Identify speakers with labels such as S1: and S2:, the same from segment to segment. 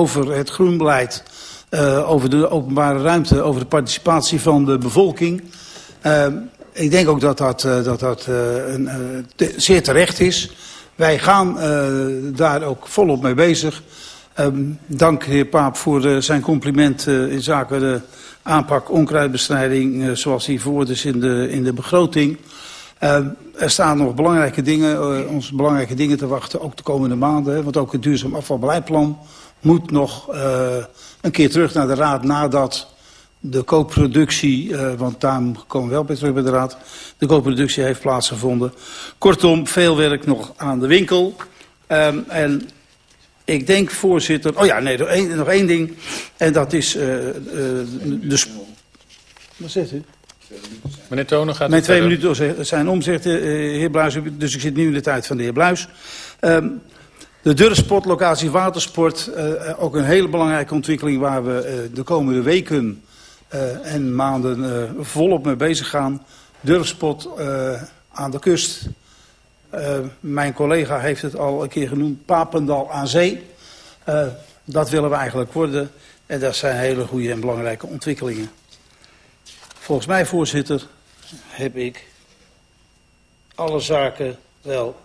S1: over het groenbeleid, uh, over de openbare ruimte, over de participatie van de bevolking. Uh, ik denk ook dat dat, uh, dat, dat een, zeer terecht is. Wij gaan daar ook volop mee bezig. Um, dank heer Paap voor zijn compliment in zaken de aanpak onkruidbestrijding zoals die verwoord is in de, in de begroting. Uh, er staan nog belangrijke dingen, uh, ons belangrijke dingen te wachten, ook de komende maanden. Want ook het duurzaam afvalbeleidplan moet nog uh, een keer terug naar de Raad nadat de koopproductie, want daar komen we wel bij terug bij de Raad, de koopproductie heeft plaatsgevonden. Kortom, veel werk nog aan de winkel. Um, en ik denk, voorzitter... Oh ja, nee, nog één, nog één ding. En dat is de... Wat zegt u?
S2: Meneer Tonen gaat
S1: Mijn twee verder. minuten zijn om, zegt de heer Bluis. Dus ik zit nu in de tijd van de heer Bluis. Um, de Durfsport, locatie watersport. Uh, ook een hele belangrijke ontwikkeling waar we uh, de komende weken en maanden volop mee bezig gaan. Durfsport aan de kust. mijn collega heeft het al een keer genoemd. Papendal aan zee. dat willen we eigenlijk worden. En dat zijn hele goede en belangrijke ontwikkelingen. Volgens mij, voorzitter, heb ik alle zaken wel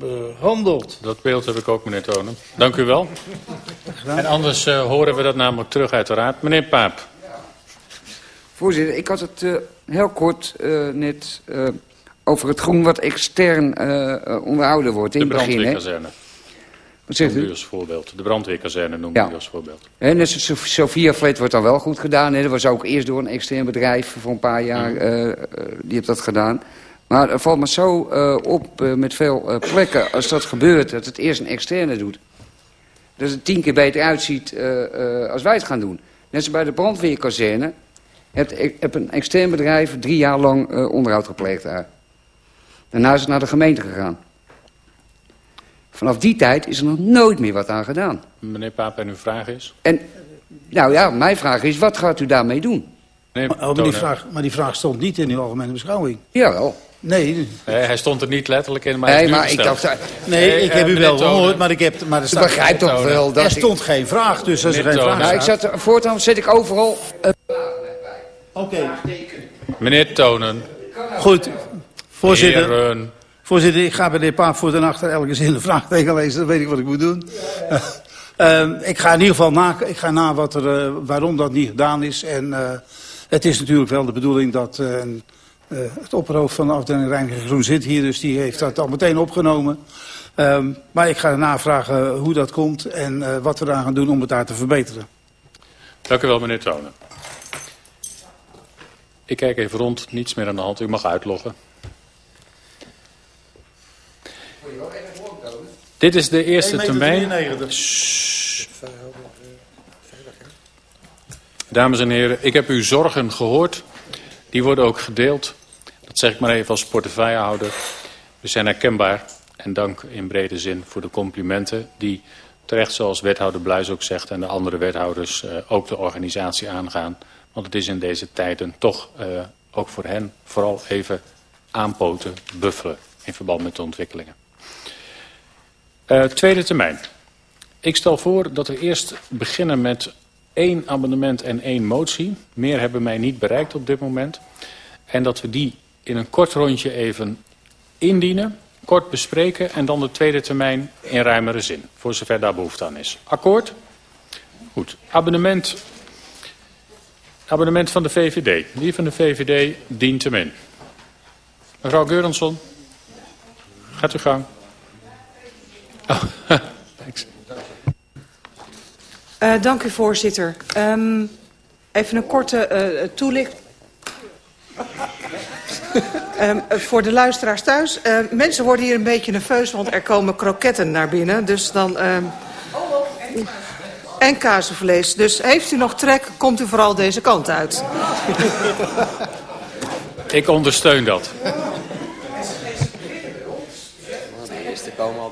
S1: behandeld.
S2: Dat beeld heb ik ook, meneer Tonen. Dank u wel. En anders uh, horen we dat namelijk terug uiteraard. Meneer Paap.
S3: Voorzitter, ik had het uh, heel kort uh, net over het groen wat extern onderhouden wordt in
S2: de
S3: het begin.
S2: Hè?
S3: Wat zegt u?
S2: als voorbeeld. De brandweerkazerne noemt ja. u als voorbeeld.
S3: En dus Sophia Flat wordt dan wel goed gedaan. Hè. Dat was ook eerst door een extern bedrijf voor een paar jaar. Uh, die heeft dat gedaan. Maar het valt me zo uh, op met veel plekken als dat gebeurt... dat het eerst een externe doet. Dat het tien keer beter uitziet als wij het gaan doen. Net zoals bij de brandweerkazerne... heb, heb een extern bedrijf drie jaar lang onderhoud gepleegd daar. Daarna is het naar de gemeente gegaan. Vanaf die tijd is er nog nooit meer wat aan gedaan.
S2: Meneer Paap, en uw vraag is?
S3: En, nou ja, mijn vraag is, wat gaat u daarmee doen?
S1: Nee, maar, oh, maar, die vraag, maar die vraag stond niet in uw algemene beschouwing.
S3: Jawel.
S1: Nee.
S2: nee. Hij stond er niet letterlijk in, maar
S3: Nee, maar ik dacht...
S1: Nee, nee ik heb u wel gehoord, maar ik heb... Maar er
S3: staat, begrijp toch wel dat
S1: Er stond ik... geen vraag, dus als er geen vraag
S3: nou, ik zat, Voortaan zet ik overal... Uh...
S1: Oké. Okay.
S2: Meneer Tonen.
S1: Goed, voorzitter. Heren. Voorzitter, ik ga bij de heer Paap voor de nacht elke zin een vraagteken lezen. Dan weet ik wat ik moet doen. Uh, uh, ik ga in ieder geval na, ik ga na wat er, uh, waarom dat niet gedaan is. En het is natuurlijk wel de bedoeling dat het opperhoofd van de afdeling Reiniging Groen zit hier. Dus die heeft dat al meteen opgenomen. Ehm, maar ik ga navragen hoe dat komt en wat we eraan gaan doen om het daar te verbeteren.
S2: Dank u wel, meneer Tonen. Ik kijk even rond, niets meer aan de hand. U mag uitloggen. Dit is de eerste termijn. Dames en heren, ik heb uw zorgen gehoord. Die worden ook gedeeld. Dat zeg ik maar even als portefeuillehouder. We zijn herkenbaar. En dank in brede zin voor de complimenten die terecht zoals wethouder Bluis ook zegt... en de andere wethouders uh, ook de organisatie aangaan. Want het is in deze tijden toch uh, ook voor hen vooral even aanpoten, buffelen... in verband met de ontwikkelingen. Uh, tweede termijn. Ik stel voor dat we eerst beginnen met één amendement en één motie. Meer hebben mij niet bereikt op dit moment. En dat we die in een kort rondje even indienen, kort bespreken... en dan de tweede termijn in ruimere zin, voor zover daar behoefte aan is. Akkoord? Goed. Abonnement, abonnement van de VVD. Die van de VVD dient hem in. Mevrouw Geurensson, gaat u gang.
S4: Oh, uh, dank u, voorzitter. Um, even een korte uh, toelichting. Um, voor de luisteraars thuis. Uh, mensen worden hier een beetje nerveus, want er komen kroketten naar binnen. Dus dan... Um, en kazenvlees. Dus heeft u nog trek, komt u vooral deze kant uit.
S2: Ik ondersteun dat.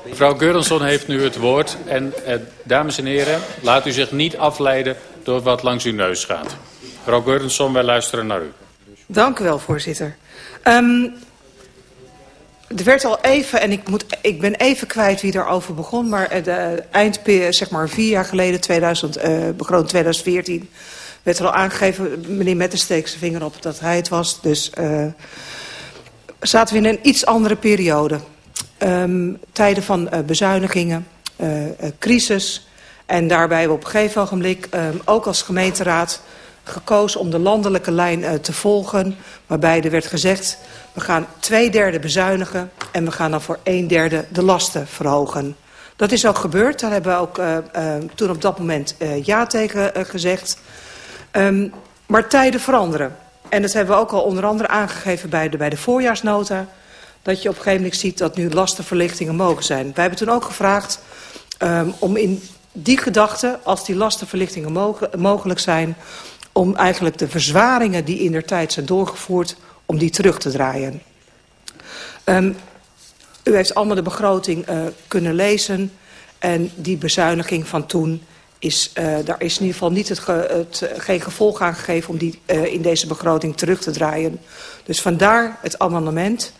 S2: Mevrouw Geurenson heeft nu het woord. En eh, dames en heren, laat u zich niet afleiden door wat langs uw neus gaat. Mevrouw Geurenson, wij luisteren naar u.
S4: Dank u wel, voorzitter. Um, er werd al even, en ik, moet, ik ben even kwijt wie daarover begon... maar de eind, zeg maar vier jaar geleden, 2000, uh, begroting 2014... werd er al aangegeven, meneer Metten steekt zijn vinger op dat hij het was. Dus uh, zaten we in een iets andere periode. Um, tijden van uh, bezuinigingen, crisis... en daarbij we op een gegeven ogenblik, um, ook als gemeenteraad gekozen om de landelijke lijn uh, te volgen. Waarbij er werd gezegd, we gaan twee derde bezuinigen en we gaan dan voor een derde de lasten verhogen. Dat is ook gebeurd. Daar hebben we ook uh, uh, toen op dat moment ja tegen gezegd. Um, maar tijden veranderen. En dat hebben we ook al onder andere aangegeven bij de, bij de voorjaarsnota. Dat je op een gegeven moment ziet dat nu lastenverlichtingen mogen zijn. Wij hebben toen ook gevraagd um, om in die gedachte, als die lastenverlichtingen mogelijk zijn om eigenlijk de verzwaringen die in der tijd zijn doorgevoerd, om die terug te draaien. Um, u heeft allemaal de begroting uh, kunnen lezen en die bezuiniging van toen is, uh, daar is in ieder geval niet het, het, geen gevolg aan gegeven om die in deze begroting terug te draaien. Dus vandaar het amendement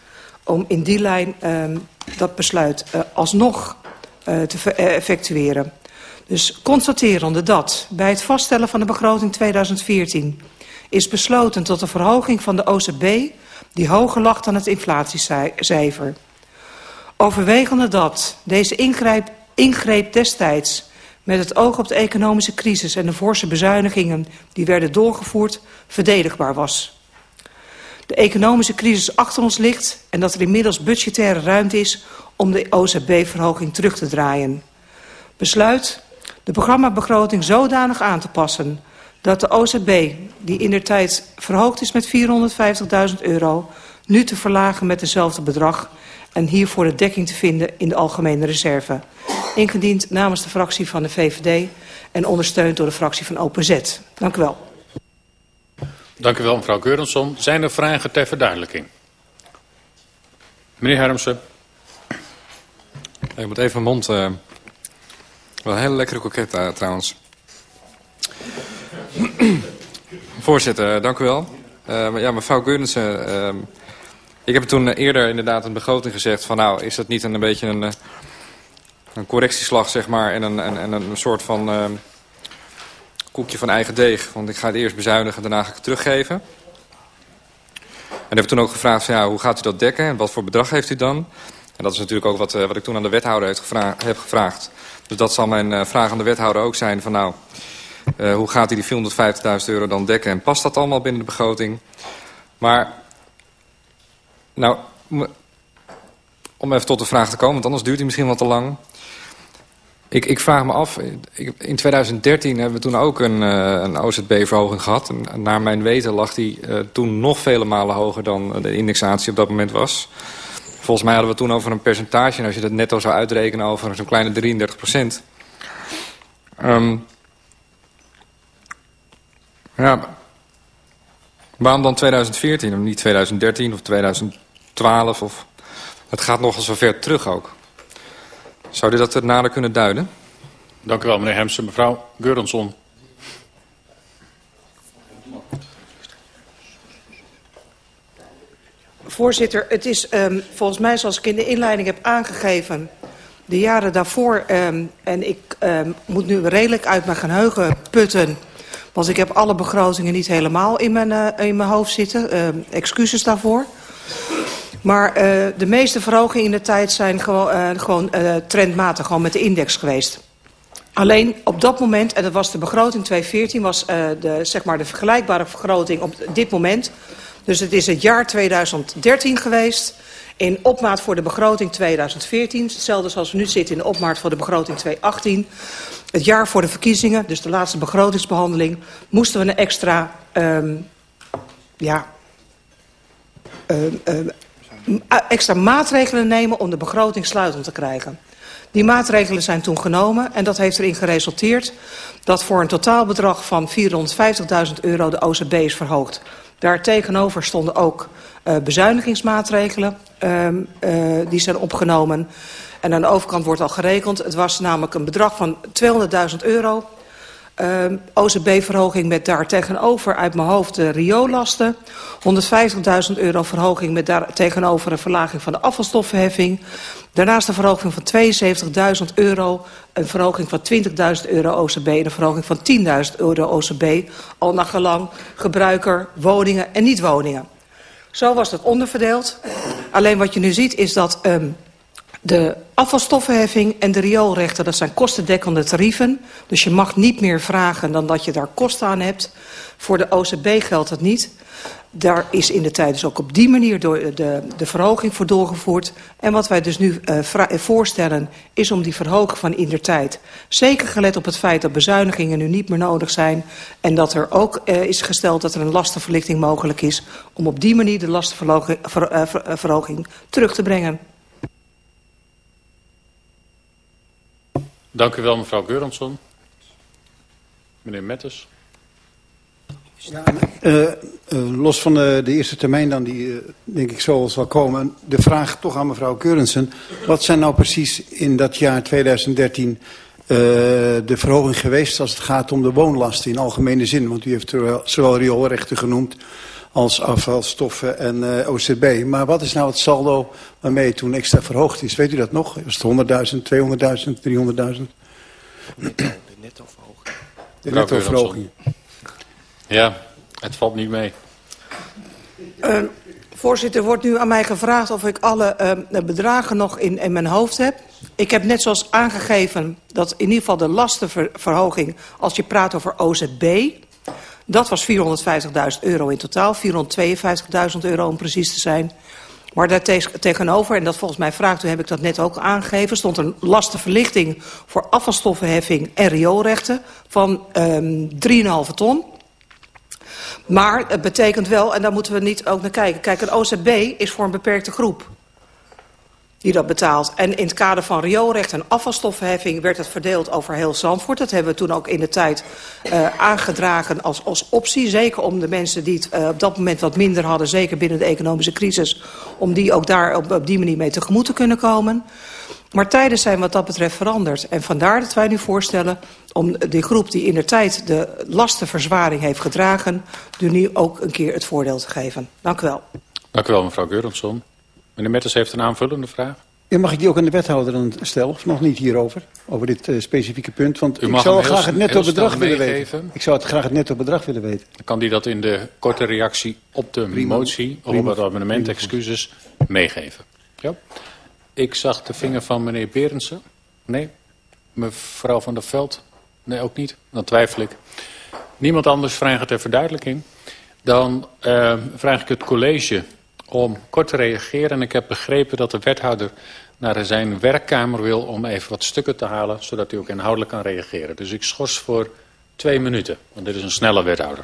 S4: om in die lijn um, dat besluit alsnog te effectueren. Dus constaterende dat bij het vaststellen van de begroting 2014 is besloten tot een verhoging van de OCB die hoger lag dan het inflatiecijfer. Overwegende dat deze ingreep, ingreep destijds met het oog op de economische crisis en de forse bezuinigingen die werden doorgevoerd verdedigbaar was. De economische crisis achter ons ligt en dat er inmiddels budgettaire ruimte is om de OCB-verhoging terug te draaien. Besluit de programmabegroting zodanig aan te passen dat de OZB, die in der tijd verhoogd is met 450.000 euro, nu te verlagen met dezelfde bedrag en hiervoor de dekking te vinden in de algemene reserve. Ingediend namens de fractie van de VVD en ondersteund door de fractie van OPZ. Dank u wel.
S2: Dank u wel, mevrouw Geurensson. Zijn er vragen ter verduidelijking? Meneer Hermsen.
S5: Ik moet even mijn mond... Uh... Wel een hele lekkere koket uh, trouwens. Voorzitter, dank u wel. Uh, ja, mevrouw Geurensen, uh, ik heb toen eerder inderdaad een begroting gezegd van nou, is dat niet een, beetje een, een correctieslag zeg maar en een, en, een soort van uh, koekje van eigen deeg. Want ik ga het eerst bezuinigen, daarna ga ik het teruggeven. En heb toen ook gevraagd van ja, hoe gaat u dat dekken en wat voor bedrag heeft u dan? En dat is natuurlijk ook wat, uh, wat ik toen aan de wethouder gevra heb gevraagd. Dus dat zal mijn uh, vraag aan de wethouder ook zijn van nou, uh, hoe gaat hij die 450.000 euro dan dekken en past dat allemaal binnen de begroting? Maar, nou, om even tot de vraag te komen, want anders duurt hij misschien wat te lang. Ik, ik vraag me af, in 2013 hebben we toen ook een, een OZB-verhoging gehad. En naar mijn weten lag die toen nog vele malen hoger dan de indexatie op dat moment was. Volgens mij hadden we toen over een percentage... en als je dat netto zou uitrekenen over zo'n kleine 33 procent. Um, ja, waarom dan 2014 en niet 2013 of 2012? Of, het gaat nogal zo ver terug ook. Zou u dat er nader kunnen duiden?
S2: Dank u wel, meneer Hemsen. Mevrouw Geurensson.
S4: Voorzitter, het is um, volgens mij zoals ik in de inleiding heb aangegeven... de jaren daarvoor, um, en ik um, moet nu redelijk uit mijn geheugen putten... want ik heb alle begrotingen niet helemaal in mijn, uh, in mijn hoofd zitten. Excuses daarvoor. Maar uh, de meeste verhogingen in de tijd zijn gewoon, uh, gewoon trendmatig, gewoon met de index geweest. Alleen op dat moment, en dat was de begroting 2014... was de, zeg maar de vergelijkbare vergroting op dit moment dus het is het jaar 2013 geweest. In opmaat voor de begroting 2014. Hetzelfde zoals we nu zitten in de opmaat voor de begroting 2018. Het jaar voor de verkiezingen, dus de laatste begrotingsbehandeling... moesten we een extra... Um, ja, um, um, extra maatregelen nemen om de begroting sluitend te krijgen. Die maatregelen zijn toen genomen en dat heeft erin geresulteerd... dat voor een totaalbedrag van 450.000 euro de OCB is verhoogd. Daar tegenover stonden ook uh, bezuinigingsmaatregelen uh, uh, die zijn opgenomen. En aan de overkant wordt al gerekend. Het was namelijk een bedrag van 200.000 euro Uh, OCB-verhoging met daar tegenover uit mijn hoofd de rioolasten. 150.000 euro verhoging met daar tegenover een verlaging van de afvalstoffenheffing. Daarnaast een verhoging van 72.000 euro, een verhoging van 20.000 euro OCB en een verhoging van 10.000 euro OCB, al naar gelang gebruiker, woningen en niet-woningen. Zo was dat onderverdeeld. Alleen wat je nu ziet is dat um, de afvalstoffenheffing en de rioolrechten, dat zijn kostendekkende tarieven. Dus je mag niet meer vragen dan dat je daar kosten aan hebt. Voor de OCB geldt dat niet. Daar is in de tijd dus ook op die manier door de, de verhoging voor doorgevoerd. En wat wij dus nu uh, voorstellen is om die verhoging van in de tijd... zeker gelet op het feit dat bezuinigingen nu niet meer nodig zijn... en dat er ook uh, is gesteld dat er een lastenverlichting mogelijk is... om op die manier de lastenverhoging ver, ver, terug te brengen.
S2: Dank u wel, mevrouw Geuransson. Meneer Metters.
S1: Ja, uh, los van de, de, eerste termijn dan, die denk ik zo zal komen. De vraag toch aan mevrouw Keurensen. Wat zijn nou precies in dat jaar 2013 de verhoging geweest als het gaat om de woonlasten in algemene zin? Want u heeft zowel rioolrechten genoemd als afvalstoffen en OCB. Maar wat is nou het saldo waarmee het toen extra verhoogd is? Weet u dat nog? Was het 100.000, 200.000, 300.000? De
S2: netto-verhoging.
S1: De netto-verhoging.
S2: Ja, het valt niet mee.
S4: Uh, voorzitter, wordt nu aan mij gevraagd of ik alle uh, bedragen nog in, in mijn hoofd heb. Ik heb net zoals aangegeven dat in ieder geval de lastenverhoging... als je praat over OZB... dat was 450.000 euro in totaal. 452.000 euro om precies te zijn. Maar daar tegenover, en dat volgens mij vraagt u, heb ik dat net ook aangegeven... stond een lastenverlichting voor afvalstoffenheffing en rioolrechten van um, 3,5 ton... Maar het betekent wel, en daar moeten we niet ook naar kijken... kijk, een OZB is voor een beperkte groep die dat betaalt. En in het kader van rioolrecht en afvalstoffenheffing werd het verdeeld over heel Zandvoort. Dat hebben we toen ook in de tijd uh, aangedragen als, als optie. Zeker om de mensen die het uh, op dat moment wat minder hadden, zeker binnen de economische crisis... om die ook daar op, op die manier mee tegemoet te kunnen komen. Maar tijden zijn wat dat betreft veranderd. En vandaar dat wij nu voorstellen om die groep die in de tijd de lastenverzwaring heeft gedragen... nu ook een keer het voordeel te geven. Dank u wel.
S2: Dank u wel, mevrouw Geurensson. Meneer Metters heeft een aanvullende vraag.
S1: Ja, mag ik die ook aan de wethouder dan stellen? Of nog niet hierover? Over dit uh, specifieke punt? Want ik zou graag het netto bedrag willen weten. Ik zou het graag het netto bedrag willen weten.
S2: Dan kan die dat in de korte reactie op de Prima. motie... of op het amendement, excuses, meegeven. Ja. Ik zag de vinger van meneer Berendsen. Nee? Mevrouw van der Veld? Nee, ook niet. Dan twijfel ik. Niemand anders vraagt ter verduidelijking. Dan uh, vraag ik het college om kort te reageren. En ik heb begrepen dat de wethouder naar zijn werkkamer wil om even wat stukken te halen, zodat hij ook inhoudelijk kan reageren. Dus ik schors voor twee minuten, want dit is een snelle wethouder.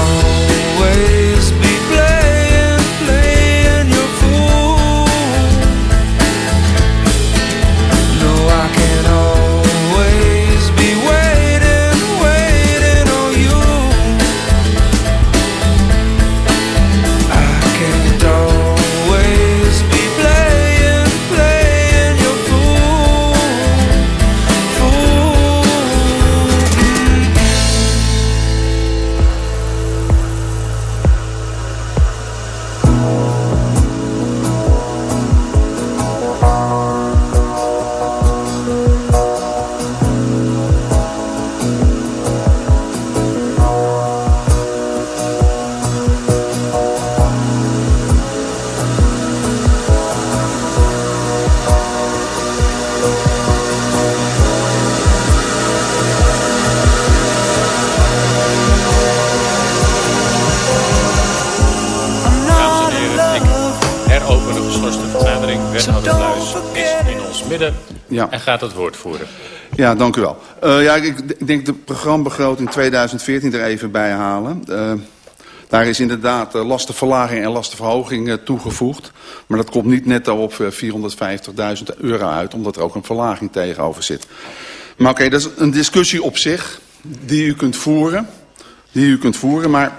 S6: Ja.
S2: en gaat het woord voeren.
S6: Ja, dank u wel. Eh, ja, ik, ik denk de programmabegroting 2014 er even bij halen. Eh, daar is inderdaad eh, lastenverlaging en lastenverhoging toegevoegd. Maar dat komt niet netto op eh, 450.000 euro uit, omdat er ook een verlaging tegenover zit. Maar oké, dat is een discussie op zich die u kunt voeren. Die u kunt voeren, maar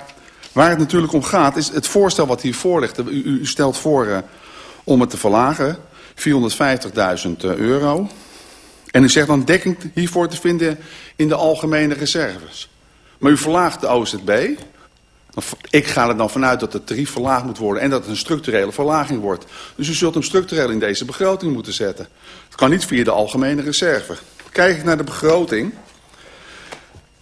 S6: waar het natuurlijk om gaat is het voorstel wat hier voor ligt. U, u- stelt voor om het te verlagen, 450.000 euro. En u zegt dan dekking hiervoor te vinden in de algemene reserves. Maar u verlaagt de OZB. Ik ga er dan vanuit dat het tarief verlaagd moet worden en dat het een structurele verlaging wordt. Dus u zult hem structureel in deze begroting moeten zetten. Het kan niet via de algemene reserve. Kijk ik naar de begroting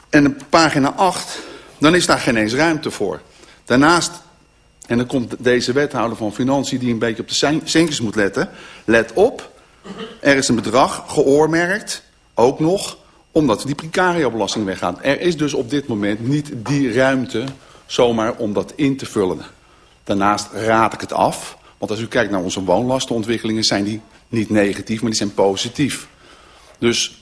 S6: en op pagina 8, dan is daar geen eens ruimte voor. Daarnaast, en dan komt deze wethouder van Financiën die een beetje op de centjes moet letten. Let op, er is een bedrag geoormerkt, ook nog, omdat die precario-belasting weggaat. Er is dus op dit moment niet die ruimte zomaar om dat in te vullen. Daarnaast raad ik het af, want als u kijkt naar onze woonlastenontwikkelingen... zijn die niet negatief, maar die zijn positief. Dus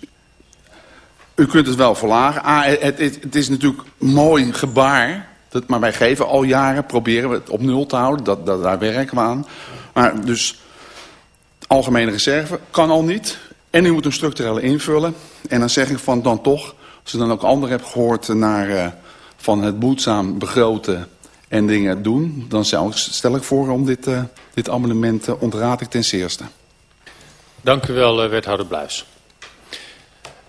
S6: u kunt het wel verlagen. Ah, het, het, het is natuurlijk mooi gebaar. Dat, maar wij geven al jaren, proberen we het op nul te houden. Dat, dat, daar werken we aan. Maar dus algemene reserve kan al niet. En u moet een structurele invullen. En dan zeg ik van dan toch, als u dan ook anderen hebt gehoord naar eh, van het boedzaam begroten en dingen doen, dan ik, stel ik voor om dit, eh, dit amendement uh, ontraad ik ten zeerste.
S2: Dank u wel, wethouder Bluis.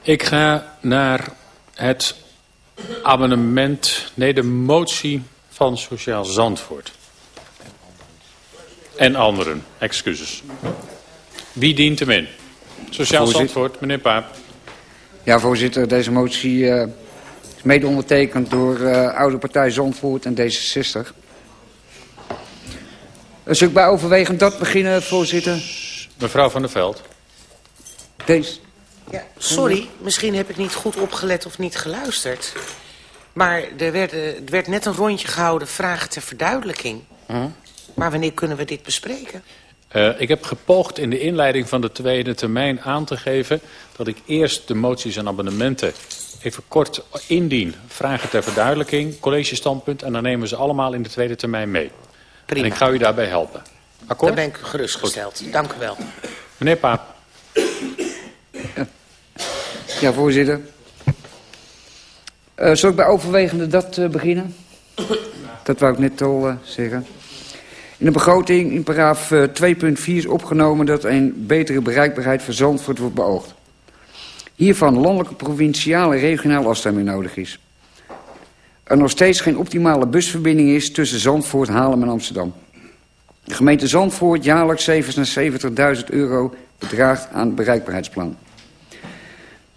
S2: Ik ga naar het amendement, nee, de motie van Sociaal Zandvoort. En anderen, excuses. Wie dient hem in? Sociaal
S3: Voorzitter.
S2: Zandvoort, meneer Paap.
S3: Ja, voorzitter, deze motie eh, is mede ondertekend door eh Oude Partij Zandvoort en D66. Dus ik bij overwegend dat beginnen, voorzitter.
S2: Mevrouw van der Veld.
S3: Deze.
S7: Ja, sorry, misschien heb ik niet goed opgelet of niet geluisterd. Maar er werd, eh, er werd net een rondje gehouden, vragen ter verduidelijking. Maar wanneer kunnen we dit bespreken?
S2: Uh, ik heb gepoogd in de inleiding van de tweede termijn aan te geven... dat ik eerst de moties en abonnementen even kort indien. Vragen ter verduidelijking, collegestandpunt... en dan nemen we ze allemaal in de tweede termijn mee.
S7: Prima.
S2: En ik ga u daarbij helpen. Akkoord?
S7: Dan ben ik gerustgesteld. Dank u wel.
S2: Meneer Paap.
S3: Ja, voorzitter. Uh, zal ik bij overwegende dat uh, beginnen? Dat wou ik net al uh, zeggen. In de begroting in paragraaf 2.4 is opgenomen dat een betere bereikbaarheid voor Zandvoort wordt beoogd. Hiervan landelijke, provinciale en regionale afstemming nodig is. Er nog steeds geen optimale busverbinding is tussen Zandvoort, Haarlem en Amsterdam. De gemeente Zandvoort jaarlijks 77.000 euro bedraagt aan bereikbaarheidsplan.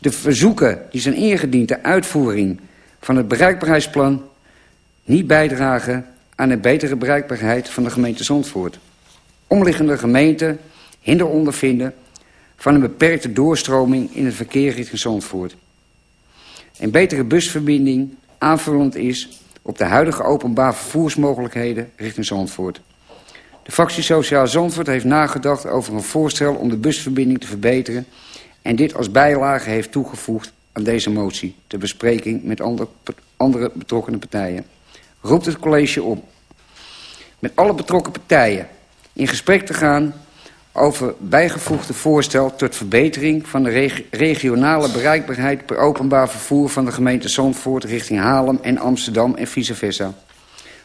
S3: De verzoeken die zijn ingediend ter uitvoering van het bereikbaarheidsplan niet bijdragen aan een betere bereikbaarheid van de gemeente Zandvoort. omliggende gemeenten hinder ondervinden van een beperkte doorstroming in het verkeer richting Zandvoort. Een betere busverbinding aanvullend is op de huidige openbaar vervoersmogelijkheden richting Zandvoort. De fractie Sociaal Zandvoort heeft nagedacht over een voorstel om de busverbinding te verbeteren... en dit als bijlage heeft toegevoegd aan deze motie... ter bespreking met andere, betrokkenen partijen. Roept het college op met alle betrokken partijen in gesprek te gaan over bijgevoegde voorstel tot verbetering van de regionale bereikbaarheid per openbaar vervoer van de gemeente Zandvoort richting Haarlem en Amsterdam en vice versa.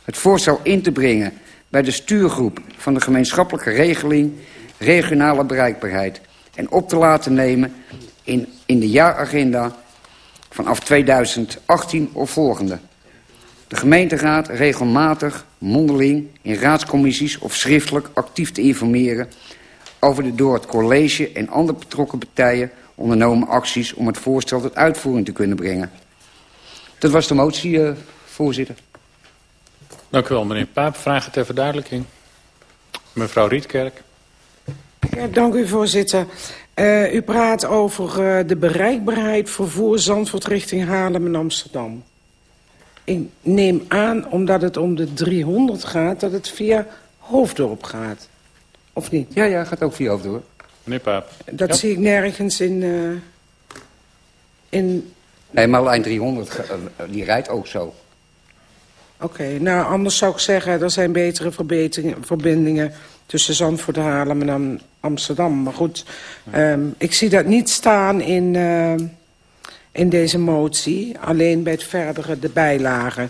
S3: Het voorstel in te brengen bij de stuurgroep van de gemeenschappelijke regeling regionale bereikbaarheid en op te laten nemen in, in de jaaragenda vanaf 2018 of volgende. De gemeenteraad regelmatig, mondeling, in raadscommissies of schriftelijk actief te informeren over de door het college en andere betrokken partijen ondernomen acties om het voorstel tot uitvoering te kunnen brengen. Dat was de motie, uh, voorzitter.
S2: Dank u wel, meneer Paap. Vragen ter verduidelijking. Mevrouw Rietkerk.
S8: Ja, dank u, voorzitter. Uh, u praat over uh, de bereikbaarheid vervoer Zandvoort richting Haarlem en Amsterdam. Ik neem aan, omdat het om de 300 gaat, dat het via Hoofddorp gaat. Of niet?
S3: Ja, ja, gaat ook via Hoofddorp.
S2: Meneer Paap.
S8: Dat zie ik nergens in... Uh, in...
S3: Nee, maar lijn 300, die rijdt ook zo.
S8: Oké, okay, nou anders zou ik zeggen, er zijn betere verbindingen tussen Zandvoort, Haarlem en Amsterdam. Maar goed, um, ik zie dat niet staan in, uh, in deze motie. Alleen bij het verdere de bijlagen.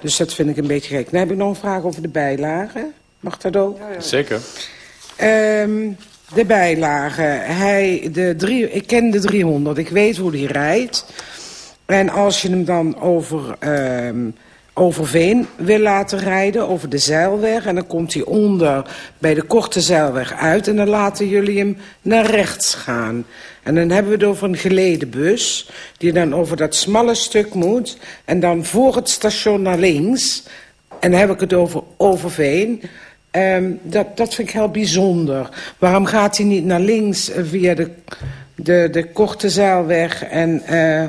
S8: Dus dat vind ik een beetje gek. Dan heb ik nog een vraag over de bijlagen. Mag dat ook? Ja,
S2: ja. Zeker.
S8: Um, de bijlagen. Hij, de drie, ik ken de 300. Ik weet hoe die rijdt. En als je hem dan over... Um, Overveen wil laten rijden, over de zeilweg. En dan komt hij onder bij de korte zeilweg uit. En dan laten jullie hem naar rechts gaan. En dan hebben we het over een geleden bus... die dan over dat smalle stuk moet. En dan voor het station naar links. En dan heb ik het over Overveen... Um, dat, dat vind ik heel bijzonder. Waarom gaat hij niet naar links via de, de, de korte zeilweg en... Uh,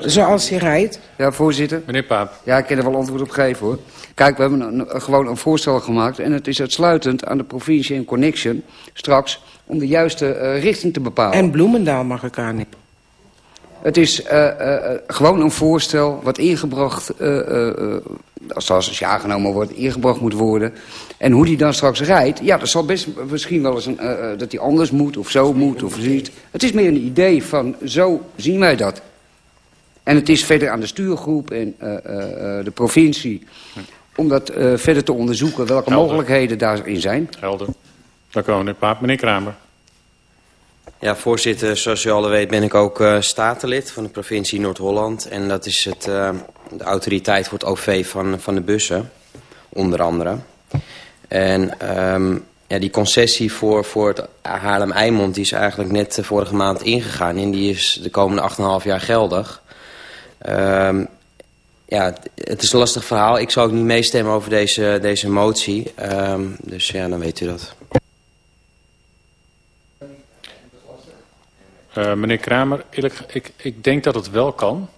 S8: Zoals hij rijdt?
S3: Ja, voorzitter.
S2: Meneer Paap.
S3: Ja, ik kan er wel antwoord op geven, hoor. Kijk, we hebben een, gewoon een voorstel gemaakt... en het is uitsluitend aan de provincie in Connection straks... om de juiste uh, richting te bepalen.
S8: En Bloemendaal mag ik aan niet.
S3: Het is uh, uh, gewoon een voorstel wat ingebracht, als als ja aangenomen wordt, ingebracht moet worden. En hoe die dan straks rijdt, ja, dat zal best misschien wel eens een, dat hij anders moet of zo moet of ziet. Het is meer een idee van, zo zien wij dat. En het is verder aan de stuurgroep en uh, uh, de provincie... om dat uh, verder te onderzoeken welke Helder. mogelijkheden daarin zijn.
S2: Helder. Dank u wel, meneer Paap. Meneer Kramer.
S9: Ja, voorzitter, zoals u al weet ben ik ook uh, statenlid van de provincie Noord-Holland. En dat is het, uh, de autoriteit voor het OV van, van de bussen, onder andere. En um, ja, die concessie voor, voor het Haarlem-Eimond is eigenlijk net vorige maand ingegaan. En die is de komende 8,5 jaar geldig. Um, ja, het is een lastig verhaal. Ik zou ook niet meestemmen over deze, deze motie. Um, dus ja, dan weet u dat.
S2: Uh, meneer Kramer, eerlijk, ik, ik denk dat het wel kan.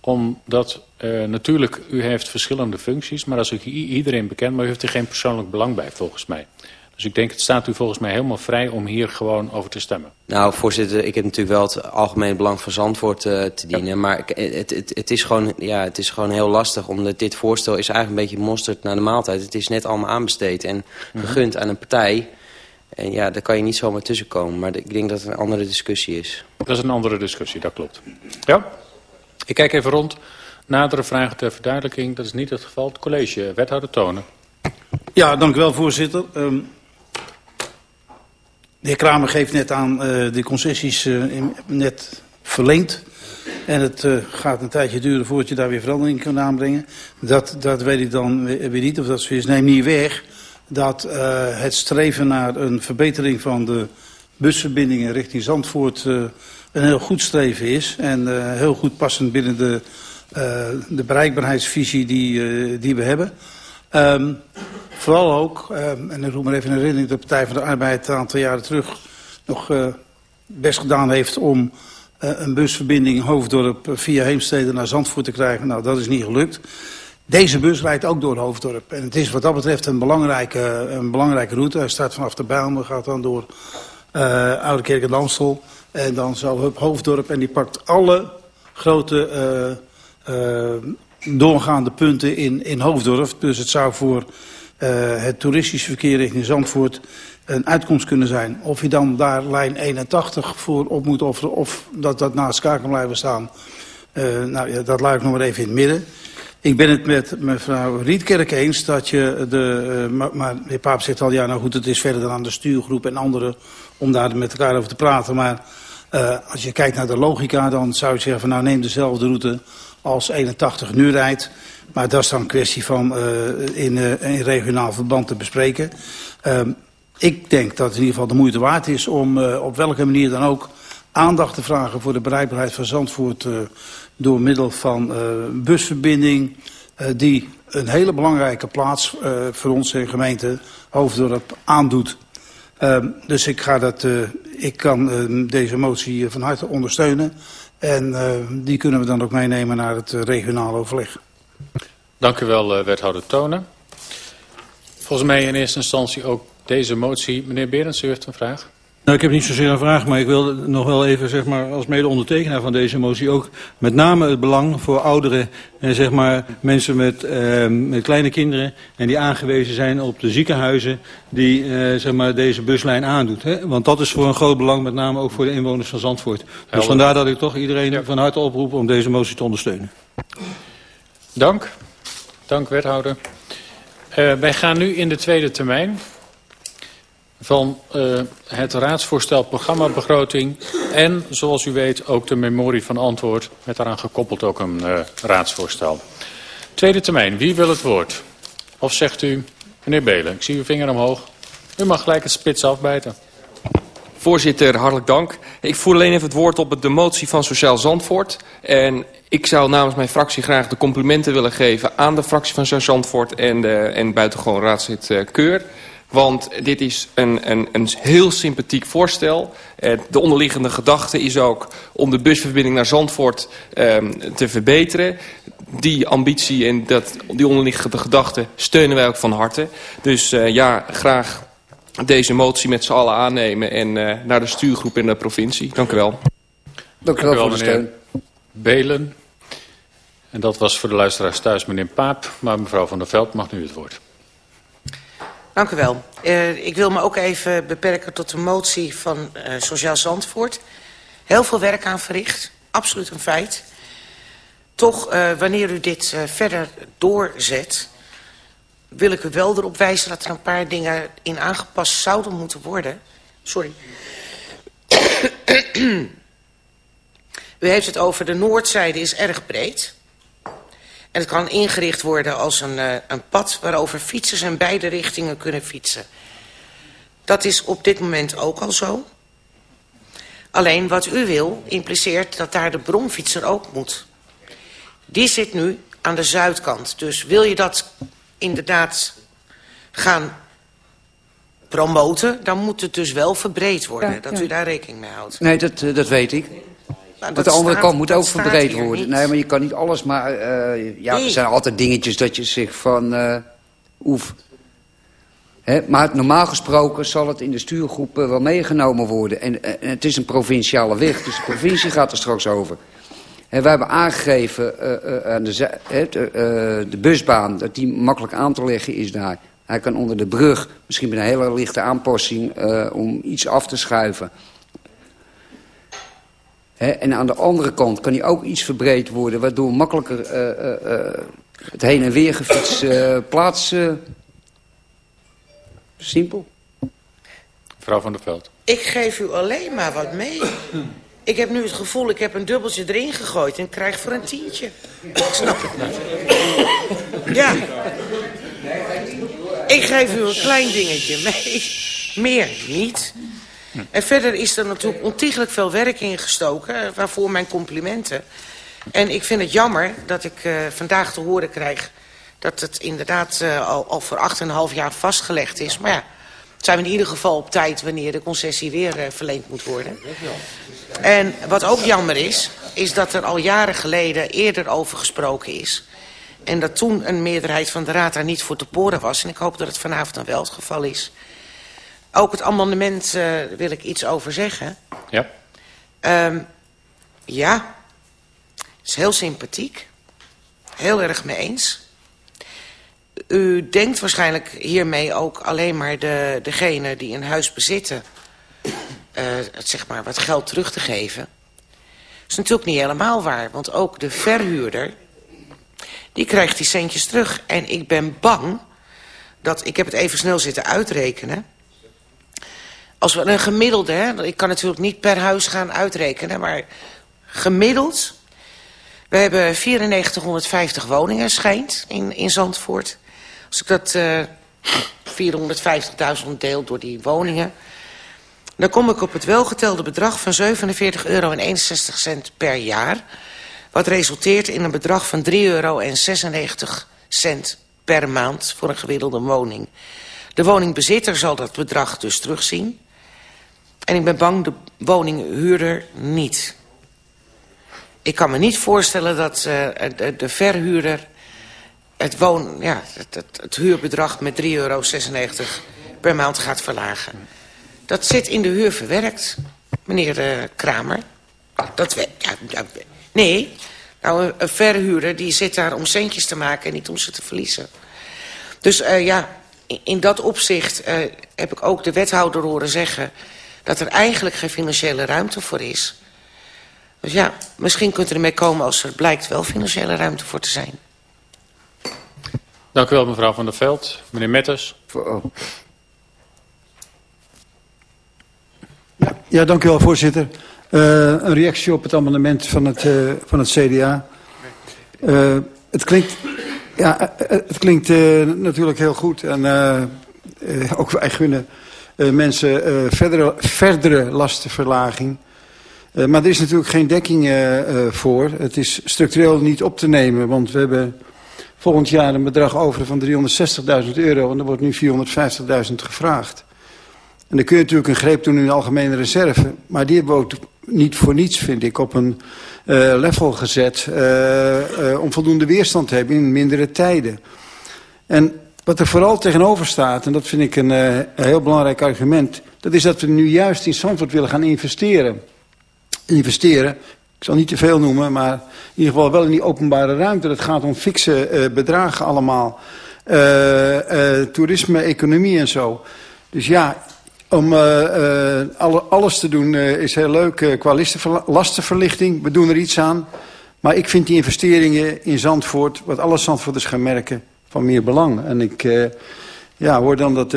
S2: Omdat uh, natuurlijk, u heeft verschillende functies, maar is ook iedereen bekend. Maar u heeft er geen persoonlijk belang bij, volgens mij. Dus ik denk, het staat u volgens mij helemaal vrij om hier gewoon over te stemmen.
S9: Nou, voorzitter, ik heb natuurlijk wel het algemeen belang van Zandvoort uh, te dienen. Ja. Maar het, het, het, is gewoon, ja, het is gewoon heel lastig, omdat dit voorstel is eigenlijk een beetje mosterd naar de maaltijd. Het is net allemaal aanbesteed en gegund mm -hmm. aan een partij. En ja, daar kan je niet zomaar tussenkomen. Maar ik denk dat het een andere discussie is.
S2: Dat is een andere discussie, dat klopt. Ja? Ik kijk even rond. Nadere vragen ter verduidelijking. Dat is niet het geval. Het college, wethouder Tonen.
S1: Ja, dank u wel, voorzitter. Um, de heer Kramer geeft net aan uh, de concessies in, net verlengd. En het uh, gaat een tijdje duren voordat je daar weer verandering kan aanbrengen. Dat, dat weet ik dan weer niet. Of dat is neem niet weg dat het streven naar een verbetering van de busverbindingen richting Zandvoort een heel goed streven is. En heel goed passend binnen de, de bereikbaarheidsvisie die, die we hebben. Ehm, vooral ook, ehm, en ik roep maar even in herinnering... de Partij van de Arbeid een aantal jaren terug nog uh, best gedaan heeft... om uh, een busverbinding Hoofddorp via Heemstede naar Zandvoort te krijgen. Nou, dat is niet gelukt. Deze bus rijdt ook door Hoofddorp. En het is wat dat betreft een belangrijke, een belangrijke route. Hij start vanaf de Bijlmer, gaat dan door uh, Oude Kerk en Amstel... En dan zo Hup Hoofddorp en die pakt alle grote doorgaande punten in, in Hoofddorp. Dus het zou voor het toeristische verkeer richting Zandvoort een uitkomst kunnen zijn. Of je dan daar lijn 81 voor op moet offeren of dat dat naast elkaar kan blijven staan. nou ja, dat laat ik nog maar even in het midden. Ik ben het met mevrouw Rietkerk eens dat je de... Uh, maar de heer Paap zegt al, ja nou goed, het is verder dan aan de stuurgroep en anderen om daar met elkaar over te praten. Maar als je kijkt naar de logica, dan zou je zeggen van nou neem dezelfde route als 81 nu rijdt. Maar dat is dan een kwestie van uh, in, uh, in regionaal verband te bespreken. Uh, ik denk dat het in ieder geval de moeite waard is om uh, op welke manier dan ook aandacht te vragen voor de bereikbaarheid van Zandvoort door middel van busverbinding die een hele belangrijke plaats voor ons in gemeente Hoofddorp aandoet. Uh, dus ik, ga dat, ik kan uh, deze motie van harte ondersteunen. En die kunnen we dan ook meenemen naar het regionale overleg.
S2: Dank u wel, uh, wethouder Tonen. Volgens mij in eerste instantie ook deze motie. Meneer Berends, u heeft een vraag.
S10: Nou, ik heb niet zozeer een vraag, maar ik wil nog wel even, zeg maar, als mede-ondertekenaar van deze motie ook met name het belang voor ouderen en zeg maar mensen met, uh, met kleine kinderen en die aangewezen zijn op de ziekenhuizen die uh, zeg maar, deze buslijn aandoet. Hè? Want dat is voor een groot belang, met name ook voor de inwoners van Zandvoort. Dus vandaar dat ik toch iedereen van harte oproep om deze motie te ondersteunen.
S2: Dank. Dank, wethouder. Uh, wij gaan nu in de tweede termijn van uh, het raadsvoorstel programmabegroting en, zoals u weet, ook de memorie van antwoord met daaraan gekoppeld ook een uh, raadsvoorstel. Tweede termijn, wie wil het woord? Of zegt u, meneer Belen, ik zie uw vinger omhoog. U mag gelijk het spits afbijten.
S11: Voorzitter, hartelijk dank. Ik voer alleen even het woord op de motie van Sociaal Zandvoort. En ik zou namens mijn fractie graag de complimenten willen geven aan de fractie van Sociaal Zandvoort en, en buitengewoon raadslid Keur. Want dit is een, een, een heel sympathiek voorstel. Uh, de onderliggende gedachte is ook om de busverbinding naar Zandvoort uh, te verbeteren. Die ambitie en dat, die onderliggende gedachte steunen wij ook van harte. Dus uh, ja, graag deze motie met z'n allen aannemen en uh, naar de stuurgroep in de provincie. Dank u wel.
S3: Dank u wel voor de steun.
S2: Belen. En dat was voor de luisteraars thuis meneer Paap. Maar mevrouw van der Veld mag nu het woord.
S7: Dank u wel. Uh, ik wil me ook even beperken tot de motie van uh, Sociaal Zandvoort. Heel veel werk aan verricht. Absoluut een feit. Toch, uh, wanneer u dit uh, verder doorzet... wil ik u wel erop wijzen dat er een paar dingen in aangepast zouden moeten worden. Sorry. u heeft het over de noordzijde is erg breed... En het kan ingericht worden als een, uh, een pad waarover fietsers in beide richtingen kunnen fietsen. Dat is op dit moment ook al zo. Alleen wat u wil impliceert dat daar de bromfietser ook moet. Die zit nu aan de zuidkant. Dus wil je dat inderdaad gaan promoten... dan moet het dus wel verbreed worden. Ja, dat ja. u daar rekening mee houdt.
S3: Nee, dat, uh, dat weet ik. Want de andere staat, kant moet ook verbreed worden. Niet. Nee, maar je kan niet alles maar... Uh, ja, nee. er zijn altijd dingetjes dat je zich van... Uh, oef. Hè? Maar normaal gesproken zal het in de stuurgroep uh, wel meegenomen worden. En, uh, en, het is een provinciale weg, dus de provincie gaat er straks over. En wij hebben aangegeven uh, aan de, de busbaan dat die makkelijk aan te leggen is daar. Hij kan onder de brug, misschien met een hele lichte aanpassing, om iets af te schuiven... He, en aan de andere kant kan hij ook iets verbreed worden... waardoor makkelijker uh, uh, uh, het heen en weer gefietst plaats... simpel.
S2: Mevrouw van der Veld.
S7: Ik geef u alleen maar wat mee. Ik heb nu het gevoel, ik heb een dubbeltje erin gegooid... en krijg voor een tientje. Ik snap het niet. Ja. Ik geef u een klein dingetje mee. Meer niet. En verder is er natuurlijk ontiegelijk veel werk in gestoken, waarvoor mijn complimenten. En ik vind het jammer dat ik uh, vandaag te horen krijg dat het inderdaad uh, al, al voor 8,5 jaar vastgelegd is. Maar ja, zijn we in ieder geval op tijd wanneer de concessie weer uh, verleend moet worden. En wat ook jammer is, is dat er al jaren geleden eerder over gesproken is. En dat toen een meerderheid van de raad daar niet voor te poren was. En ik hoop dat het vanavond dan wel het geval is. Ook het amendement uh, wil ik iets over zeggen.
S2: Ja.
S7: Um, ja, het is heel sympathiek. Heel erg mee eens. U denkt waarschijnlijk hiermee ook alleen maar de, degene die een huis bezitten... Uh, zeg maar wat geld terug te geven. Dat is natuurlijk niet helemaal waar, want ook de verhuurder... die krijgt die centjes terug. En ik ben bang dat, ik heb het even snel zitten uitrekenen... Als we een gemiddelde, hè, ik kan natuurlijk niet per huis gaan uitrekenen... maar gemiddeld, we hebben 9450 woningen schijnt in, in Zandvoort... Als ik dat uh, eh, 450.000 deel door die woningen... dan kom ik op het welgetelde bedrag van 47,61 euro per jaar... wat resulteert in een bedrag van 3,96 euro per maand voor een gemiddelde woning. De woningbezitter zal dat bedrag dus terugzien. En ik ben bang de woninghuurder niet. Ik kan me niet voorstellen dat de, de verhuurder het, woon, ja, het, het, het huurbedrag met 3,96 euro per maand gaat verlagen. Dat zit in de huur verwerkt, meneer uh, Kramer. Dat we, ja, ja, nee, nou, een, verhuurder die zit daar om centjes te maken en niet om ze te verliezen. Dus uh, ja, in, in, dat opzicht uh, heb ik ook de wethouder horen zeggen... dat er eigenlijk geen financiële ruimte voor is. Dus ja, misschien kunt u ermee komen als er blijkt wel financiële ruimte voor te zijn.
S2: Dank u wel, mevrouw Van der Veld. Meneer Metters.
S12: Ja, ja dank u wel, voorzitter. Uh, een reactie op het amendement van het, uh, van het CDA. Uh, het klinkt, ja, het klinkt natuurlijk heel goed. En ook wij gunnen mensen verdere, verdere lastenverlaging. maar er is natuurlijk geen dekking voor. Het is structureel niet op te nemen, want we hebben volgend jaar een bedrag over van 360.000 euro. En er wordt nu 450.000 gevraagd. En dan kun je natuurlijk een greep doen in de algemene reserve. Maar die hebben we ook niet voor niets, vind ik, op een uh, level gezet. Uh, uh, om voldoende weerstand te hebben in mindere tijden. En wat er vooral tegenover staat, en dat vind ik een, heel belangrijk argument... dat is dat we nu juist in Zandvoort willen gaan investeren. Investeren zal niet te veel noemen, maar in ieder geval wel in die openbare ruimte. Het gaat om fikse uh, bedragen allemaal. Uh, uh, toerisme, economie en zo. Dus ja, om alle, alles te doen is heel leuk qua lastenverlichting. We doen er iets aan. Maar ik vind die investeringen in Zandvoort, wat alle Zandvoorters gaan merken, van meer belang. En ik ja, hoor dan dat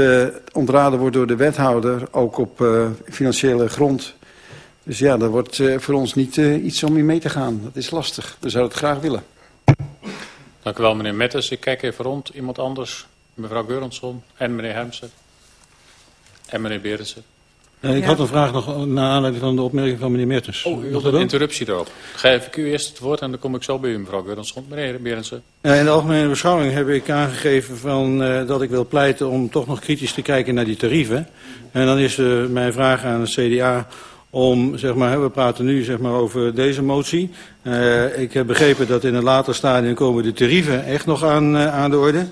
S12: ontraden wordt door de wethouder, ook op financiële grond dus ja, dat wordt uh, voor ons niet uh, iets om in mee te gaan. Dat is lastig. We zouden het graag willen.
S2: Dank u wel, meneer Metters. Ik kijk even rond. Iemand anders? Mevrouw Geurensson en meneer Hemsen. En meneer Berendsen.
S10: Uh, ik ja. had een vraag nog naar aanleiding van de opmerking van meneer Meertens.
S2: Oh, u wilt een interruptie erop. Geef ik u eerst het woord en dan kom ik zo bij u, mevrouw Geurensson. Meneer Berendsen.
S10: In de algemene beschouwing heb ik aangegeven van, uh, dat ik wil pleiten om toch nog kritisch te kijken naar die tarieven. En dan is mijn vraag aan het CDA om, zeg maar, we praten nu zeg maar, over deze motie. Uh, ik heb begrepen dat in een later stadium komen de tarieven echt nog aan, uh, aan de orde.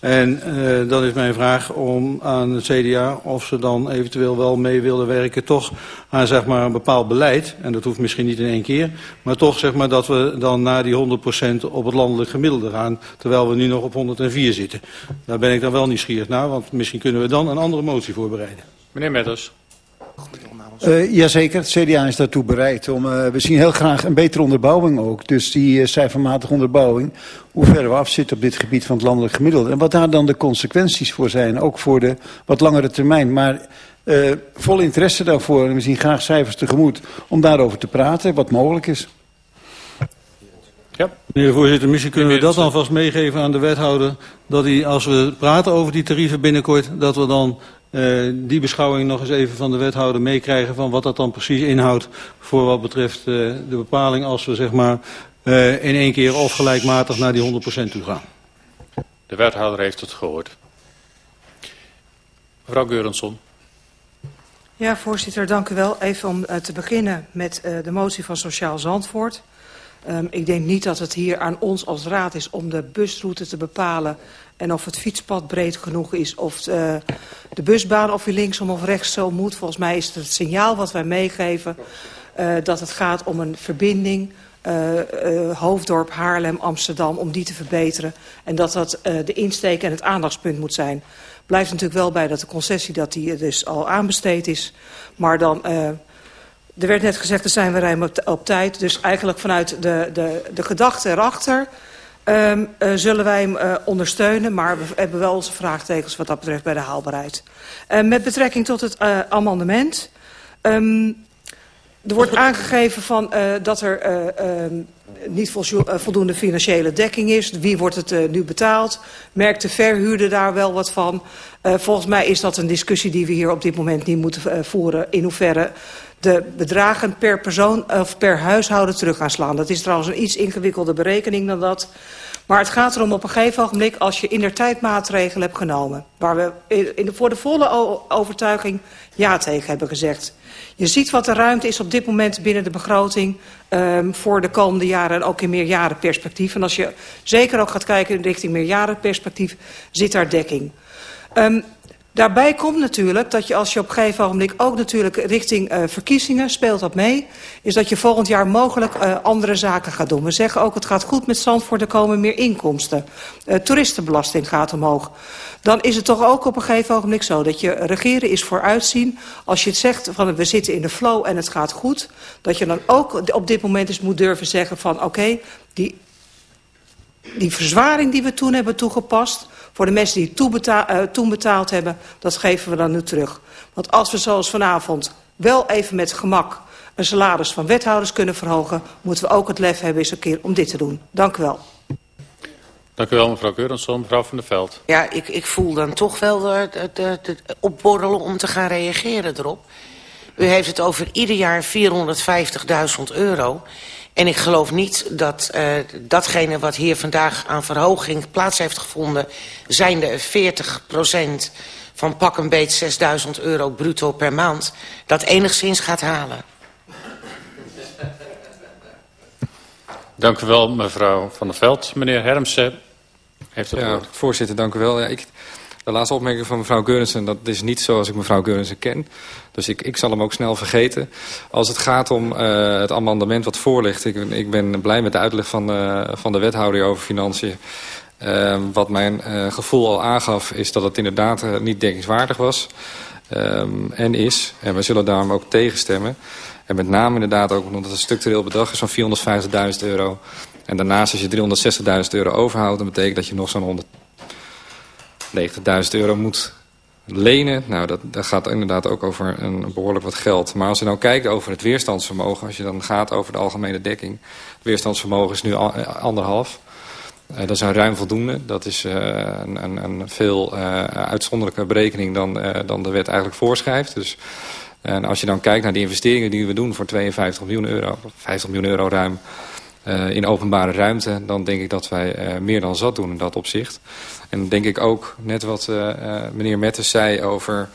S10: En uh, dan is mijn vraag om aan het CDA of ze dan eventueel wel mee willen werken toch aan zeg maar, een bepaald beleid. En dat hoeft misschien niet in één keer. Maar toch zeg maar, dat we dan naar die 100% op het landelijk gemiddelde gaan. Terwijl we nu nog op 104 zitten. Daar ben ik dan wel nieuwsgierig naar. Want misschien kunnen we dan een andere motie voorbereiden.
S2: Meneer Metters.
S12: Uh, jazeker, het CDA is daartoe bereid. Om, uh, we zien heel graag een betere onderbouwing ook. Dus die uh, cijfermatige onderbouwing. Hoe ver we afzitten op dit gebied van het landelijk gemiddelde. En wat daar dan de consequenties voor zijn. Ook voor de wat langere termijn. Maar vol interesse daarvoor. En we zien graag cijfers tegemoet. Om daarover te praten. Wat mogelijk is.
S10: Ja. Meneer de voorzitter, misschien kunnen we dat dan vast meegeven aan de wethouder. Dat hij, als we praten over die tarieven binnenkort, dat we dan uh, die beschouwing nog eens even van de wethouder meekrijgen van wat dat dan precies inhoudt voor wat betreft uh, de bepaling als we zeg maar uh, in één keer of gelijkmatig naar die 100% toe gaan.
S2: De wethouder heeft het gehoord. Mevrouw Geurensson.
S4: Ja, voorzitter, dank u wel. Even om uh, te beginnen met uh, de motie van Sociaal Zandvoort. Um, ik denk niet dat het hier aan ons als raad is om de busroute te bepalen... en of het fietspad breed genoeg is of uh, de busbaan of je linksom of rechtsom moet. Volgens mij is het het signaal wat wij meegeven uh, dat het gaat om een verbinding... Uh, Hoofddorp, Haarlem, Amsterdam, om die te verbeteren. En dat dat de insteek en het aandachtspunt moet zijn. Blijft natuurlijk wel bij dat de concessie dat die dus al aanbesteed is. Maar dan, er werd net gezegd, er zijn we ruim op, op tijd. Dus eigenlijk vanuit de, de, de gedachte erachter um, uh, zullen wij hem uh, ondersteunen. Maar we hebben wel onze vraagtekens wat dat betreft bij de haalbaarheid. Uh, met betrekking tot het uh, amendement... Um, er wordt aangegeven van, dat er niet voldoende financiële dekking is. Wie wordt het nu betaald? Merkt de verhuurder daar wel wat van? Volgens mij is dat een discussie die we hier op dit moment niet moeten voeren. In hoeverre de bedragen per persoon of per huishouden terug gaan slaan. Dat is trouwens een iets ingewikkelde berekening dan dat. Maar het gaat erom op een gegeven ogenblik als je in der tijd maatregelen hebt genomen. Waar we in de, voor de volle overtuiging ja tegen hebben gezegd. Je ziet wat de ruimte is op dit moment binnen de begroting um, voor de komende jaren en ook in meerjarenperspectief. En als je zeker ook gaat kijken richting meerjarenperspectief, zit daar dekking. Um, Daarbij komt natuurlijk dat je als je op een gegeven ogenblik ook natuurlijk richting uh, verkiezingen speelt dat mee, is dat je volgend jaar mogelijk uh, andere zaken gaat doen. We zeggen ook het gaat goed met Zandvoort, er komen meer inkomsten. Uh, toeristenbelasting gaat omhoog. Dan is het toch ook op een gegeven ogenblik zo dat je regeren is vooruitzien. Als je het zegt van we zitten in de flow en het gaat goed, dat je dan ook op dit moment eens moet durven zeggen van oké, die die verzwaring die we toen hebben toegepast... voor de mensen die toebetaal, uh, toen betaald hebben, dat geven we dan nu terug. Want als we zoals vanavond wel even met gemak... een salaris van wethouders kunnen verhogen... moeten we ook het lef hebben eens een keer om dit te doen. Dank u wel.
S2: Dank u wel, mevrouw Keurensson. Mevrouw van der Veld.
S7: Ja, ik, ik voel dan toch wel de, de, de, de opborrelen om te gaan reageren erop. U heeft het over ieder jaar 450.000 euro... En ik geloof niet dat uh, datgene wat hier vandaag aan verhoging plaats heeft gevonden... zijn de 40 procent van pak een beet 6000 euro bruto per maand... dat enigszins gaat halen.
S2: Dank u wel, mevrouw Van der Veld. Meneer Hermsen heeft het
S5: ja,
S2: woord.
S5: Voorzitter, dank u wel. Ja, ik, de laatste opmerking van mevrouw Geurensen, dat is niet zoals ik mevrouw Geurensen ken. Dus ik, ik zal hem ook snel vergeten. Als het gaat om uh, het amendement wat voor ligt... Ik, ik ben blij met de uitleg van, uh, van de wethouder over financiën. Uh, wat mijn uh, gevoel al aangaf is dat het inderdaad niet dekkingswaardig was. Um, en is. En we zullen daarom ook tegenstemmen. En met name inderdaad ook omdat het een structureel bedrag is van 450.000 euro. En daarnaast als je 360.000 euro overhoudt... dan betekent dat je nog zo'n 190.000 euro moet lenen. Nou, dat, dat gaat inderdaad ook over een behoorlijk wat geld. Maar als je nou kijkt over het weerstandsvermogen... als je dan gaat over de algemene dekking... het weerstandsvermogen is nu anderhalf... Uh, dat is een ruim voldoende. Dat is uh, een, een, een, veel uh, uitzonderlijke berekening dan, dan de wet eigenlijk voorschrijft. Dus en als je dan kijkt naar de investeringen die we doen voor 52 miljoen euro, 50 miljoen euro ruim in openbare ruimte, dan denk ik dat wij uh, meer dan zat doen in dat opzicht. En dan denk ik ook, net wat uh, meneer Mettes zei over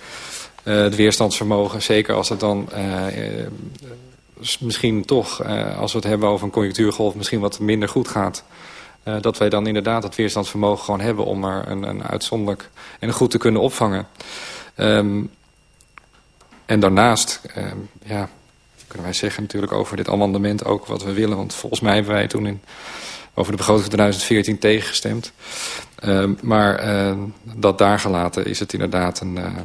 S5: het weerstandsvermogen, zeker als het dan misschien toch, als we het hebben over een conjunctuurgolf, misschien wat minder goed gaat. Dat wij dan inderdaad het weerstandsvermogen gewoon hebben om er een, een uitzonderlijk en goed te kunnen opvangen. Um, en daarnaast, uh, ja, kunnen wij zeggen natuurlijk over dit amendement ook wat we willen. Want volgens mij hebben wij toen in, over de begroting van 2014 tegengestemd. Uh, maar uh, dat daar gelaten is het inderdaad een, uh,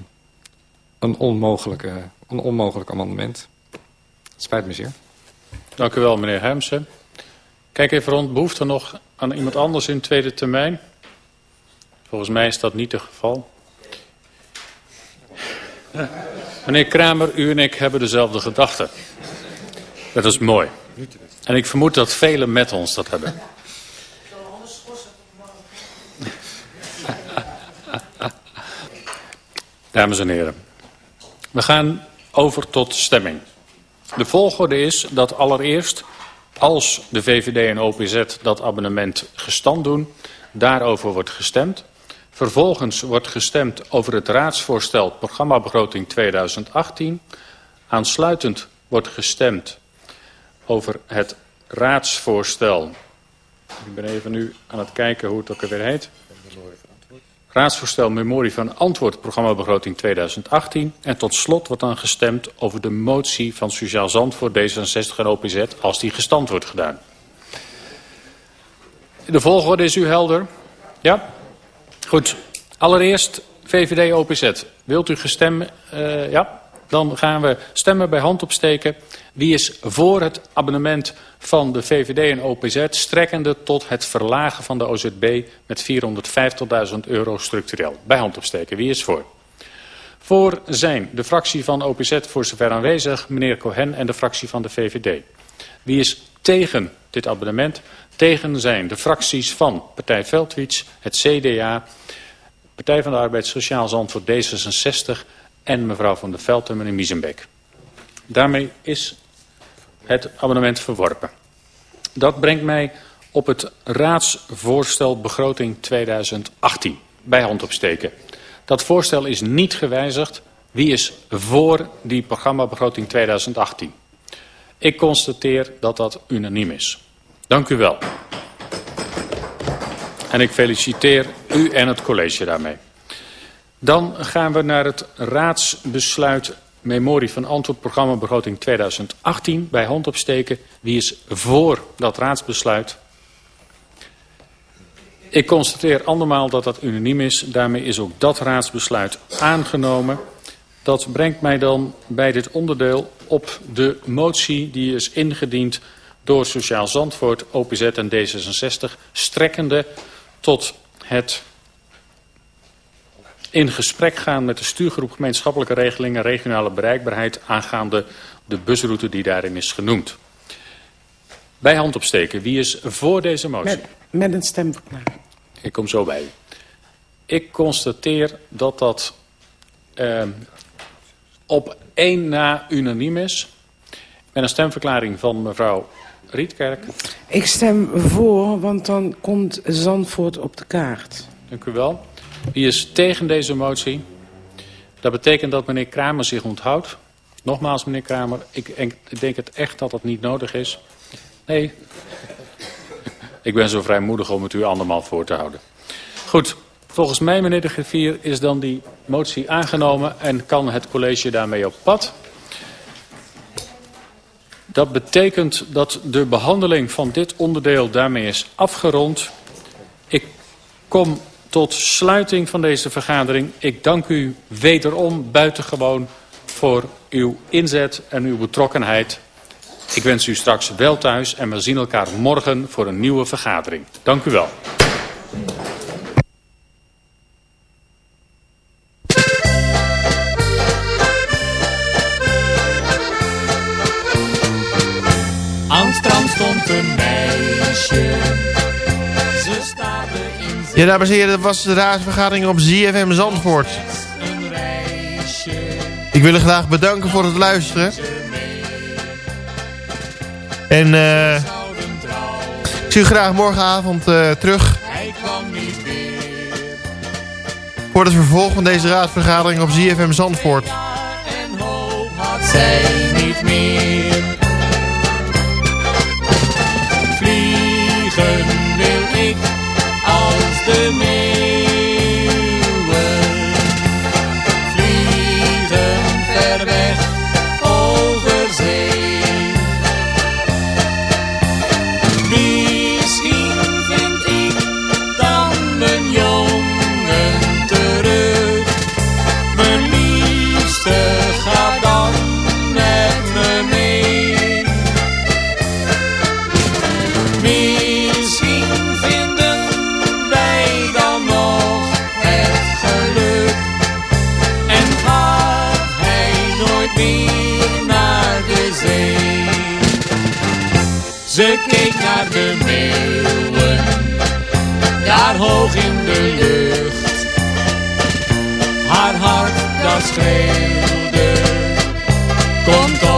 S5: een, onmogelijke, een onmogelijk amendement. Spijt me zeer.
S2: Dank u wel, meneer Hemsen. Kijk even rond. Behoeft er nog aan iemand anders in tweede termijn? Volgens mij is dat niet het geval. Meneer Kramer, u en ik hebben dezelfde gedachten. Dat is mooi. En ik vermoed dat velen met ons dat hebben. Dames en heren. We gaan over tot stemming. De volgorde is dat allereerst, als de VVD en OPZ dat abonnement gestand doen... Daarover wordt gestemd. Vervolgens wordt gestemd over het raadsvoorstel programmabegroting 2018. Aansluitend wordt gestemd over het raadsvoorstel. Ik ben even nu aan het kijken hoe het ook alweer heet. Raadsvoorstel Memorie van Antwoord programmabegroting 2018. En tot slot wordt dan gestemd over de motie van Sociaal Zandvoort D66 en OPZ als die gestand wordt gedaan. De volgorde is u helder? Ja? Goed. Allereerst VVD OPZ. Wilt u gestemd? Uh, ja? Dan gaan we stemmen bij hand opsteken. Wie is voor het abonnement van de VVD en OPZ... strekkende tot het verlagen van de OZB met 450.000 euro structureel? Bij hand opsteken. Wie is voor? Voor zijn de fractie van OPZ voor zover aanwezig, meneer Cohen... en de fractie van de VVD. Wie is tegen dit abonnement? Tegen zijn de fracties van Partij Veldwits, het CDA... Partij van de Arbeid, Sociaal Zandvoort, D66 en mevrouw van der Veld en meneer Miesenbeek. Daarmee is het abonnement verworpen. Dat brengt mij op het raadsvoorstel begroting 2018. Bij hand opsteken. Dat voorstel is niet gewijzigd. Wie is voor die programmabegroting 2018? Ik constateer dat dat unaniem is. Dank u wel. En ik feliciteer u en het college daarmee. Dan gaan we naar het raadsbesluit memorie van antwoordprogramma begroting 2018 bij hand opsteken. Wie is voor dat raadsbesluit? Ik constateer andermaal dat dat unaniem is. Daarmee is ook dat raadsbesluit aangenomen. Dat brengt mij dan bij dit onderdeel op de motie die is ingediend door Sociaal Zandvoort, OPZ en D66, strekkende tot het in gesprek gaan met de stuurgroep gemeenschappelijke regelingen regionale bereikbaarheid aangaande de busroute die daarin is genoemd. Bij hand opsteken. Wie is voor deze motie?
S8: Met, met een stemverklaring.
S2: Ik kom zo bij u. Ik constateer dat dat eh, op één na unaniem is. Met een stemverklaring van mevrouw Rietkerk.
S8: Ik stem voor, want dan komt Zandvoort op de kaart.
S2: Dank u wel. Wie is tegen deze motie? Dat betekent dat meneer Kramer zich onthoudt. Nogmaals, meneer Kramer, ik, ik denk het echt dat dat niet nodig is. Nee, ik ben zo vrijmoedig om het u andermaal voor te houden. Goed, volgens mij, meneer de griffier, is dan die motie aangenomen... en kan het college daarmee op pad. Dat betekent dat de behandeling van dit onderdeel daarmee is afgerond. Ik kom tot sluiting van deze vergadering. Ik dank u wederom buitengewoon voor uw inzet en uw betrokkenheid. Ik wens u straks wel thuis en we zien elkaar morgen voor een nieuwe vergadering. Dank u wel.
S13: Ja, dames en heren, dat was de raadsvergadering op ZFM Zandvoort. Ik wil u graag bedanken voor het luisteren. En eh ik zie u graag morgenavond eh, terug. Voor het vervolg van deze raadsvergadering op ZFM Zandvoort.
S14: Hoog in de lucht. Haar hart dat schreeuwde, kom toch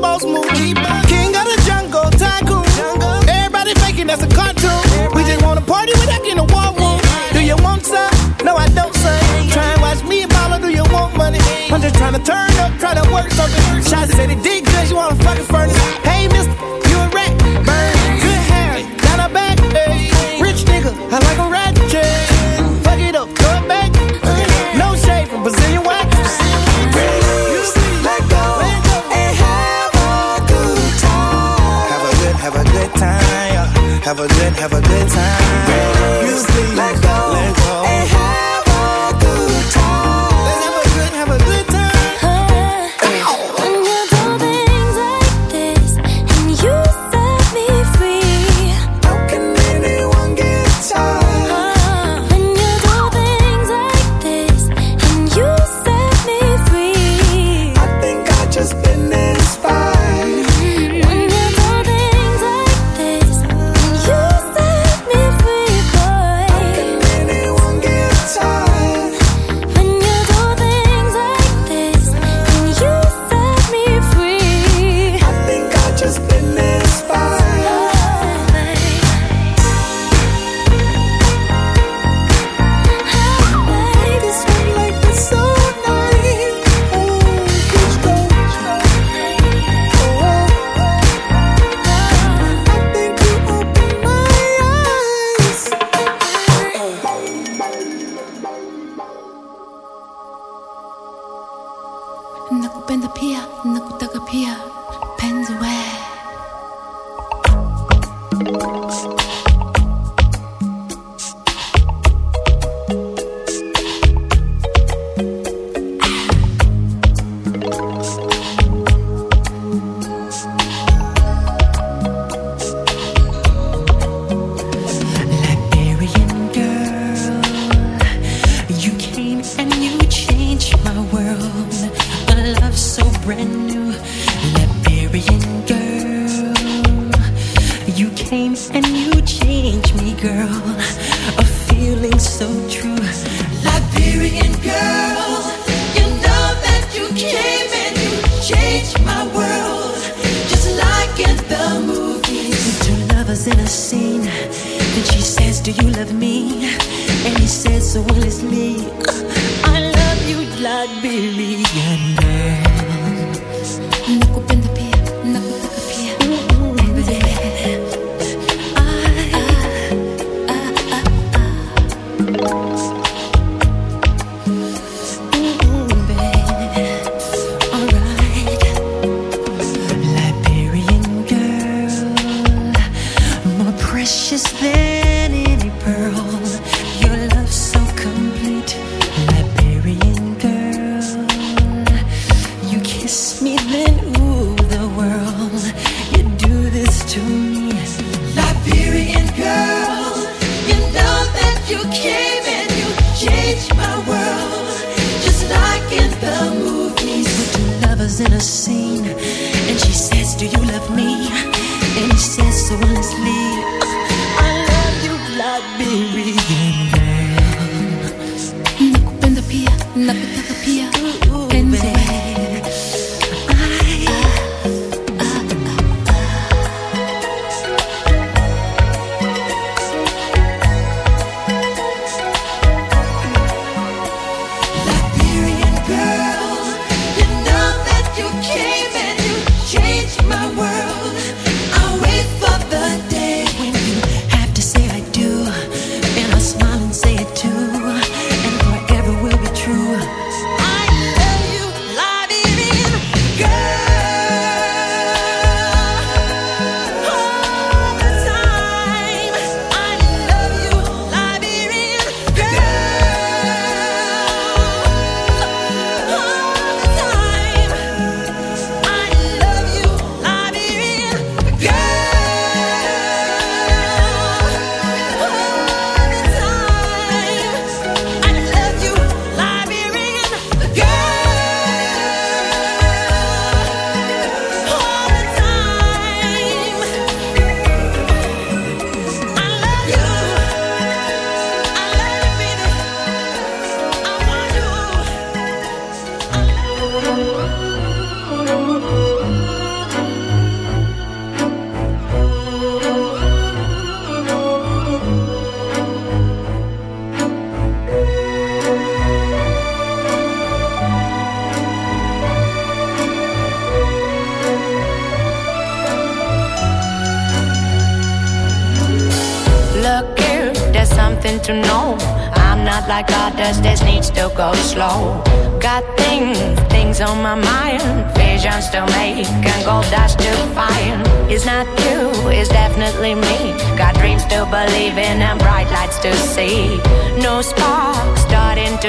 S15: boss move. King of the jungle, tycoon. Everybody faking that's a cartoon. We just wanna party with that in the war room. Do you want some? No, I don't, son. Try and watch me and Paula, do you want money? I'm just trying to turn up, try to work something. Shots said it did good, you wanna fucking furnace. Hey, mister,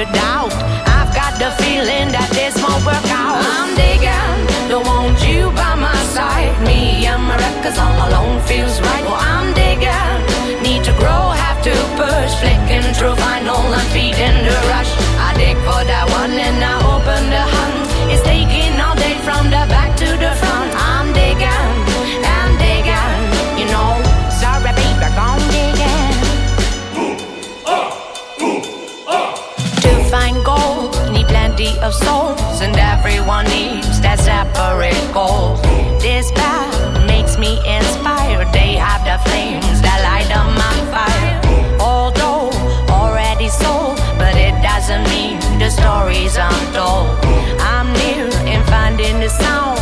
S16: to
S17: doubt. I've got the feeling that this won't work out. I'm digging, don't want you by my side. Me and my records all alone feels right. Well, I'm digging, need to grow, have to push. Flicking through vinyl and feeding the rush. I dig for that one and I everyone needs that separate goal. This path makes me inspired. They have the flames that light up my fire. Although already sold, but it doesn't mean the stories untold. I'm near in finding the sound.